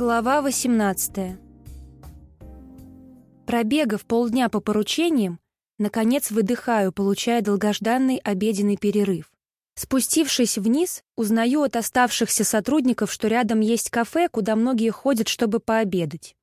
Глава 18 Пробегав полдня по поручениям, наконец выдыхаю, получая долгожданный обеденный перерыв. Спустившись вниз, узнаю от оставшихся сотрудников, что рядом есть кафе, куда многие ходят, чтобы пообедать.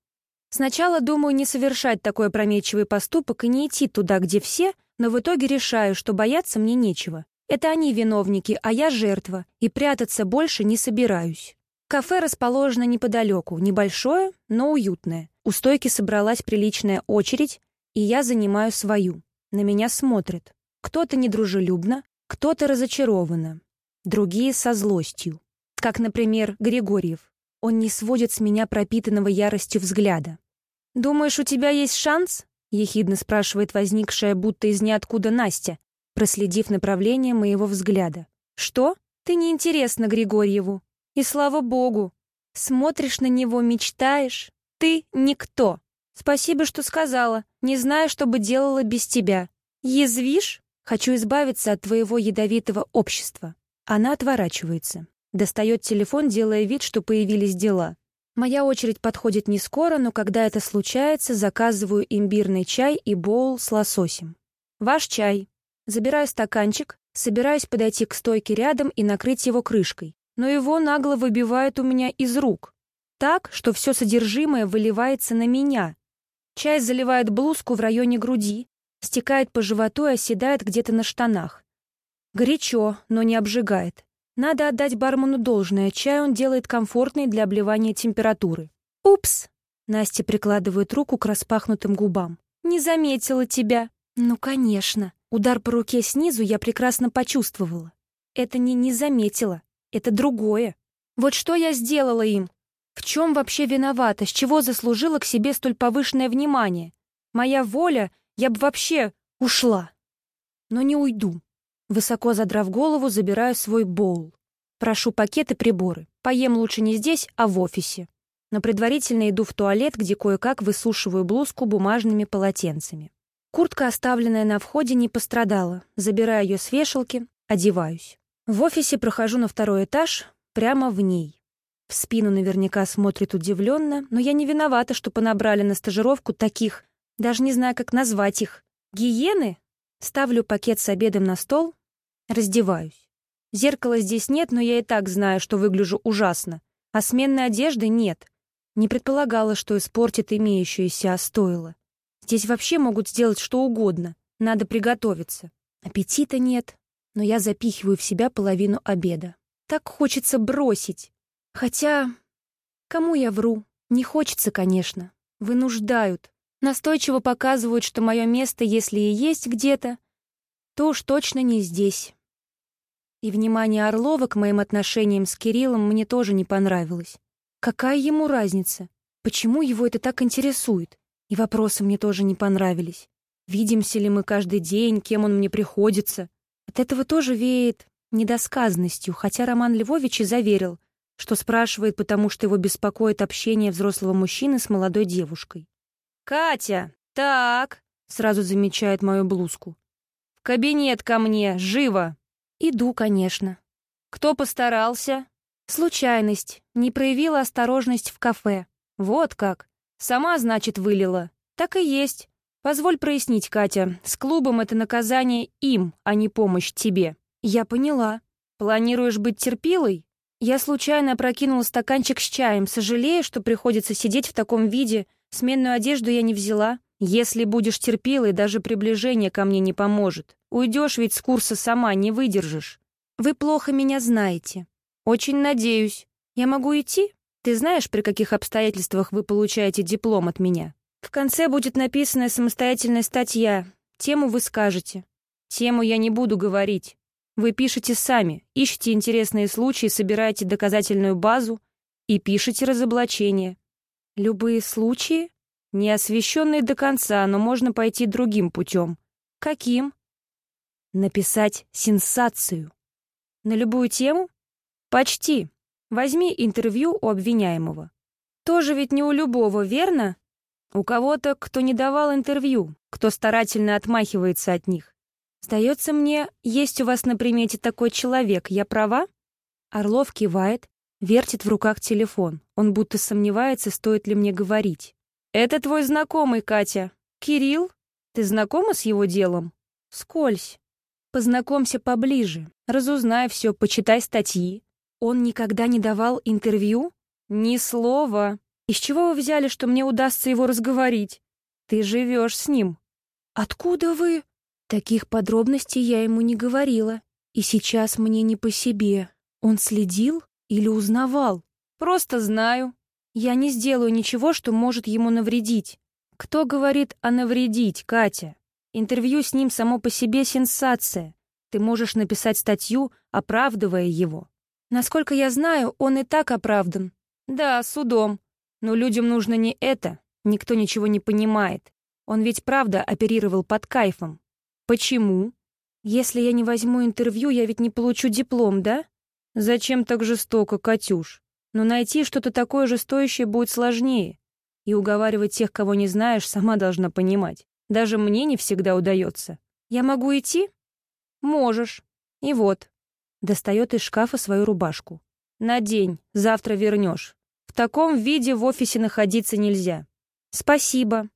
Сначала думаю не совершать такой опрометчивый поступок и не идти туда, где все, но в итоге решаю, что бояться мне нечего. Это они виновники, а я жертва, и прятаться больше не собираюсь. Кафе расположено неподалеку, небольшое, но уютное. У стойки собралась приличная очередь, и я занимаю свою. На меня смотрят. Кто-то недружелюбно, кто-то разочарованно, другие со злостью. Как, например, Григорьев. Он не сводит с меня пропитанного яростью взгляда. «Думаешь, у тебя есть шанс?» — ехидно спрашивает возникшая будто из ниоткуда Настя, проследив направление моего взгляда. «Что? Ты неинтересна Григорьеву. И слава богу, смотришь на него, мечтаешь. Ты никто. Спасибо, что сказала. Не знаю, что бы делала без тебя. Язвишь? Хочу избавиться от твоего ядовитого общества. Она отворачивается. Достает телефон, делая вид, что появились дела. Моя очередь подходит не скоро, но когда это случается, заказываю имбирный чай и боул с лососем. Ваш чай. Забираю стаканчик, собираюсь подойти к стойке рядом и накрыть его крышкой но его нагло выбивает у меня из рук. Так, что все содержимое выливается на меня. Чай заливает блузку в районе груди, стекает по животу и оседает где-то на штанах. Горячо, но не обжигает. Надо отдать бармену должное, чай он делает комфортный для обливания температуры. «Упс!» Настя прикладывает руку к распахнутым губам. «Не заметила тебя!» «Ну, конечно!» Удар по руке снизу я прекрасно почувствовала. Это не «не заметила», это другое. Вот что я сделала им? В чем вообще виновата? С чего заслужила к себе столь повышенное внимание? Моя воля, я бы вообще ушла. Но не уйду. Высоко задрав голову, забираю свой боул. Прошу пакеты и приборы. Поем лучше не здесь, а в офисе. Но предварительно иду в туалет, где кое-как высушиваю блузку бумажными полотенцами. Куртка, оставленная на входе, не пострадала. Забираю ее с вешалки, одеваюсь. В офисе прохожу на второй этаж, прямо в ней. В спину наверняка смотрит удивленно, но я не виновата, что понабрали на стажировку таких, даже не знаю, как назвать их. Гиены? Ставлю пакет с обедом на стол, раздеваюсь. Зеркала здесь нет, но я и так знаю, что выгляжу ужасно. А сменной одежды нет. Не предполагала, что испортит имеющуюся, а стоило. Здесь вообще могут сделать что угодно. Надо приготовиться. Аппетита нет, но я запихиваю в себя половину обеда. Так хочется бросить. Хотя... Кому я вру? Не хочется, конечно. Вынуждают. Настойчиво показывают, что мое место, если и есть где-то, то уж точно не здесь. И внимание Орлова к моим отношениям с Кириллом мне тоже не понравилось. Какая ему разница? Почему его это так интересует? И вопросы мне тоже не понравились. Видимся ли мы каждый день, кем он мне приходится? От этого тоже веет недосказанностью, хотя Роман Львович и заверил, что спрашивает, потому что его беспокоит общение взрослого мужчины с молодой девушкой. «Катя, так!» — сразу замечает мою блузку. «В кабинет ко мне, живо!» «Иду, конечно». «Кто постарался?» «Случайность. Не проявила осторожность в кафе. Вот как. Сама, значит, вылила. Так и есть. Позволь прояснить, Катя, с клубом это наказание им, а не помощь тебе. Я поняла. Планируешь быть терпилой? Я случайно опрокинула стаканчик с чаем, сожалея, что приходится сидеть в таком виде. Сменную одежду я не взяла. Если будешь терпилой, даже приближение ко мне не поможет. Уйдешь ведь с курса сама, не выдержишь. Вы плохо меня знаете. Очень надеюсь. Я могу идти? Ты знаешь, при каких обстоятельствах вы получаете диплом от меня? В конце будет написана самостоятельная статья. Тему вы скажете. Тему я не буду говорить. Вы пишете сами, ищете интересные случаи, собираете доказательную базу и пишете разоблачение. Любые случаи? Не освещенные до конца, но можно пойти другим путем. Каким? Написать сенсацию. На любую тему? Почти. Возьми интервью у обвиняемого. Тоже ведь не у любого, верно? У кого-то, кто не давал интервью, кто старательно отмахивается от них. Сдается мне, есть у вас на примете такой человек, я права? Орлов кивает, Вертит в руках телефон. Он будто сомневается, стоит ли мне говорить. «Это твой знакомый, Катя. Кирилл? Ты знакома с его делом?» «Скользь. Познакомься поближе. Разузнай все, почитай статьи. Он никогда не давал интервью? Ни слова. Из чего вы взяли, что мне удастся его разговорить? Ты живешь с ним. Откуда вы? Таких подробностей я ему не говорила. И сейчас мне не по себе. Он следил или узнавал? Просто знаю. Я не сделаю ничего, что может ему навредить. Кто говорит о навредить, Катя? Интервью с ним само по себе сенсация. Ты можешь написать статью, оправдывая его. Насколько я знаю, он и так оправдан. Да, судом. Но людям нужно не это. Никто ничего не понимает. Он ведь правда оперировал под кайфом. Почему? Если я не возьму интервью, я ведь не получу диплом, да? Зачем так жестоко, Катюш? Но найти что-то такое же стоящее будет сложнее. И уговаривать тех, кого не знаешь, сама должна понимать. Даже мне не всегда удается. Я могу идти? Можешь. И вот. Достает из шкафа свою рубашку. Надень, завтра вернешь. Таком виде в офисе находиться нельзя. Спасибо.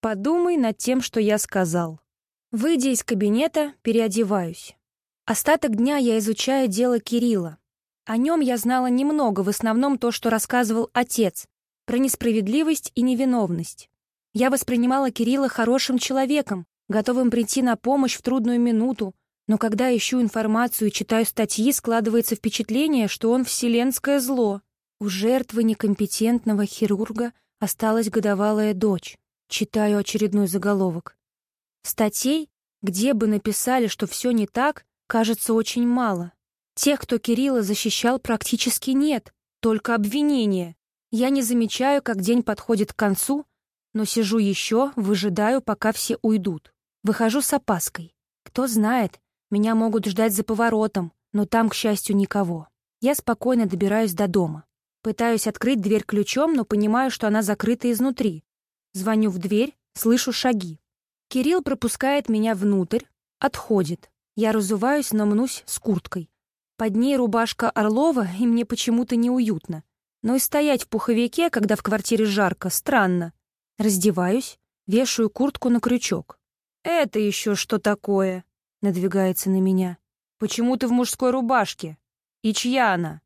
Подумай над тем, что я сказал. Выйдя из кабинета, переодеваюсь. Остаток дня я изучаю дело Кирилла. О нем я знала немного, в основном то, что рассказывал отец, про несправедливость и невиновность. Я воспринимала Кирилла хорошим человеком, готовым прийти на помощь в трудную минуту, но когда ищу информацию и читаю статьи, складывается впечатление, что он вселенское зло. У жертвы некомпетентного хирурга осталась годовалая дочь. Читаю очередной заголовок. Статей, где бы написали, что все не так, кажется очень мало. Тех, кто Кирилла защищал, практически нет, только обвинения. Я не замечаю, как день подходит к концу, но сижу еще, выжидаю, пока все уйдут. Выхожу с опаской. Кто знает, меня могут ждать за поворотом, но там, к счастью, никого. Я спокойно добираюсь до дома. Пытаюсь открыть дверь ключом, но понимаю, что она закрыта изнутри. Звоню в дверь, слышу шаги. Кирилл пропускает меня внутрь, отходит. Я разуваюсь, но мнусь с курткой. Под ней рубашка Орлова, и мне почему-то неуютно. Но и стоять в пуховике, когда в квартире жарко, странно. Раздеваюсь, вешаю куртку на крючок. «Это еще что такое?» — надвигается на меня. «Почему ты в мужской рубашке? И чья она?»